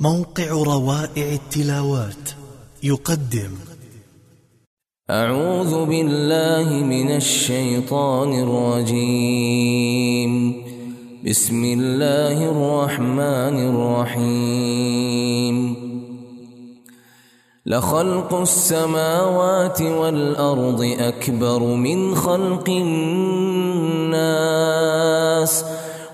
موقع روائع التلاوات. يقدم. أعوذ بالله من الشيطان الرجيم. بسم الله الرحمن الرحيم. لخلق السماوات والأرض أكبر من خلق الناس.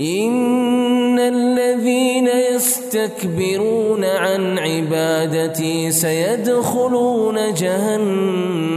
إن الذين يستكبرون عن عبادتي سيدخلون جهنم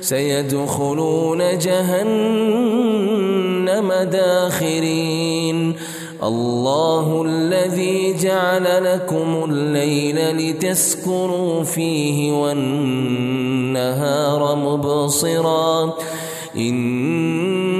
سيدخلون جهنم داخرين. الله الذي جعل لكم الليل لتسكنوا فيه والنهار مبصرا. إن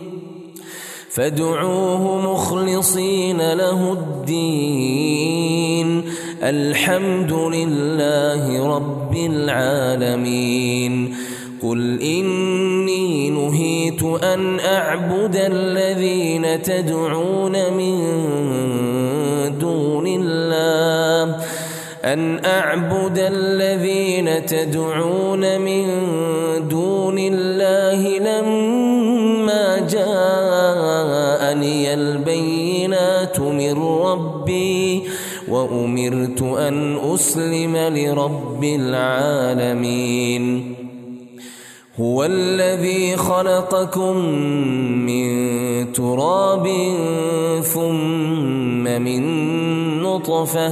فادعوه مخلصين له الدين. الحمد لله رب العالمين. قل إني نهيت أن أعبد الذين تدعون من دون الله. أن أعبد الذين تدعون من دون الله لما جاءني البينات من ربي وأمرت أن أسلم لرب العالمين. هو الذي خلقكم من تراب ثم من نطفة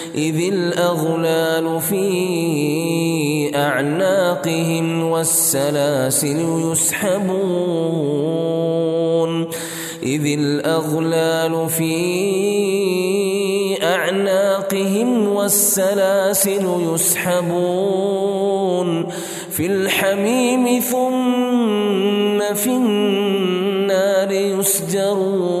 إذ الأغلال في أعناقهم والسلاسل يسحبون. إذ الأغلال في أعناقهم والسلاسل يسحبون. في الحميم ثم في النار يسجرون.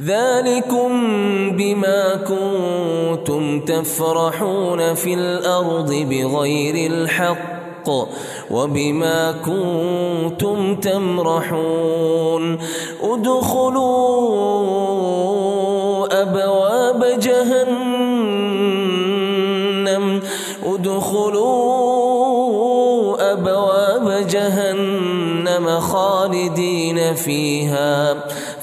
ذلكم بما كنتم تفرحون في الأرض بغير الحق وبما كنتم تمرحون. ادخلوا أبواب جهنم. ادخلوا أبواب جهنم خالدين فيها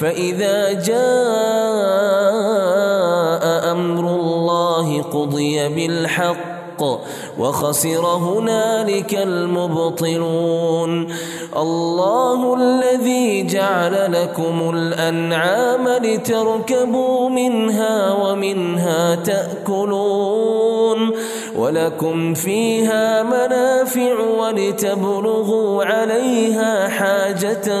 فإذا جاء أمر الله قضي بالحق وخسر هنالك المبطلون. الله الذي جعل لكم الأنعام لتركبوا منها ومنها تأكلون. ولكم فيها منافع ولتبلغوا عليها حاجة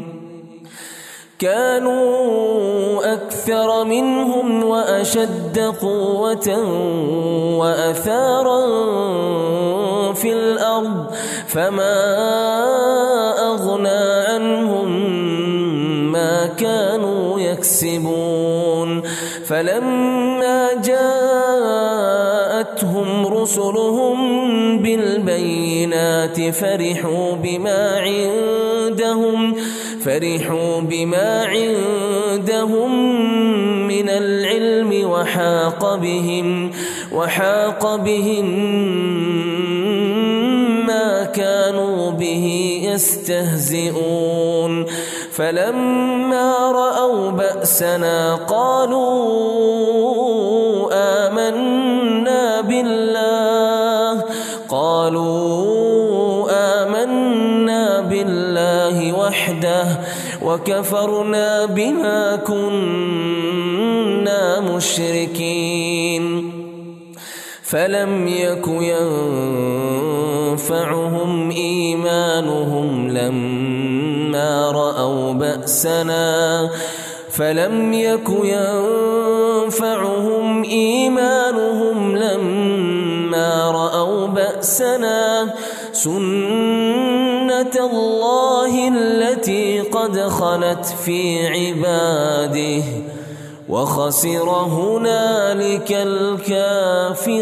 كانوا أكثر منهم وأشد قوة وأثارا في الأرض فما أغنى عنهم ما كانوا يكسبون فلما جاءتهم رسلهم بالبينات فرحوا بما عندهم فرحوا بما عندهم من العلم وحاق بهم وحاق بهم ما كانوا به يستهزئون. فلما رأوا بأسنا قالوا آمنا وكفرنا بما كنا مشركين. فلم يك ينفعهم إيمانهم لما رأوا بأسنا. فلم يك ينفعهم إيمانهم لما رأوا بأسنا. سنة الله التي قد خلت في عباده وخسر هنالك الكافرون.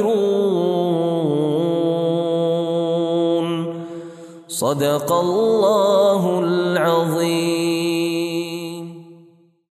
صدق الله العظيم.